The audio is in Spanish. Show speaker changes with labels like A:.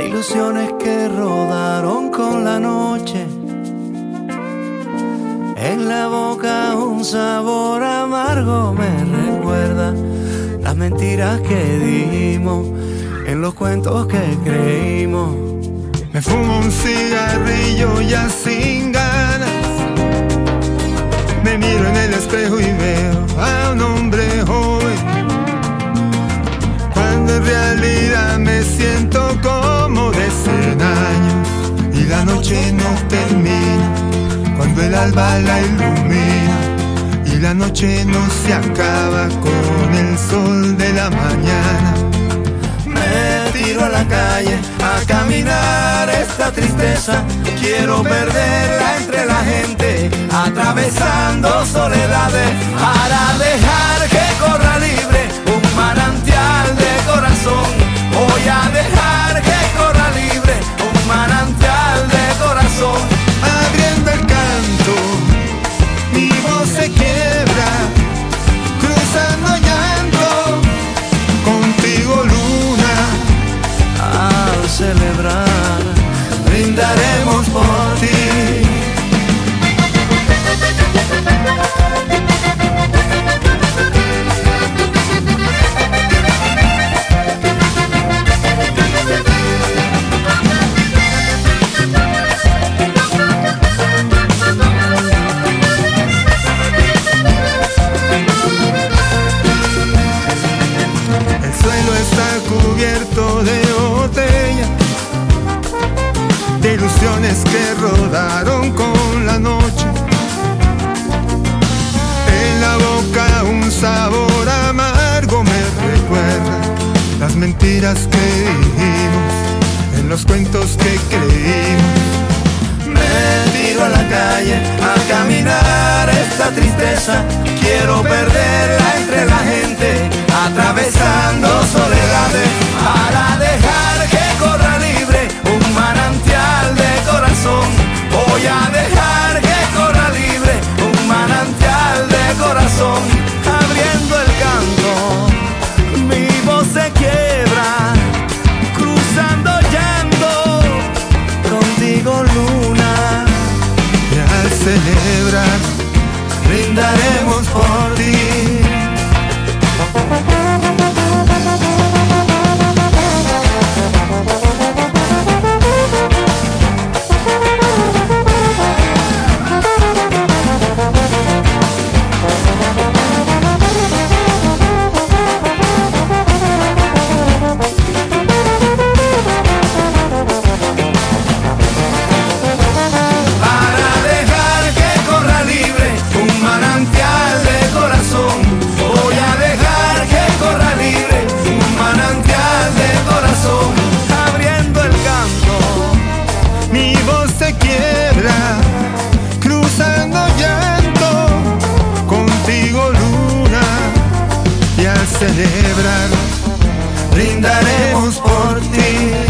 A: de ilusiones que rodaron con la noche. En la boca un sabor amargo me recuerda las mentiras que dijimos en los cuentos que creímos.
B: Me fumo un cigarrillo ya sin ganas. Me miro en el espejo y veo a un hombre joven. Cuando en realidad el alba la ilumina y la noche no se acaba con el sol de la mañana.
A: Me tiro a la calle a caminar esta tristeza. Quiero perderla entre la gente, atravesando soledades para dejar
B: mentiras que dijimos, en los cuentos que creímos.
A: Me tiro a la calle a caminar esta tristeza. Quiero perderla entre la gente, atravesando
B: celebrar,
A: brindaremos por ti.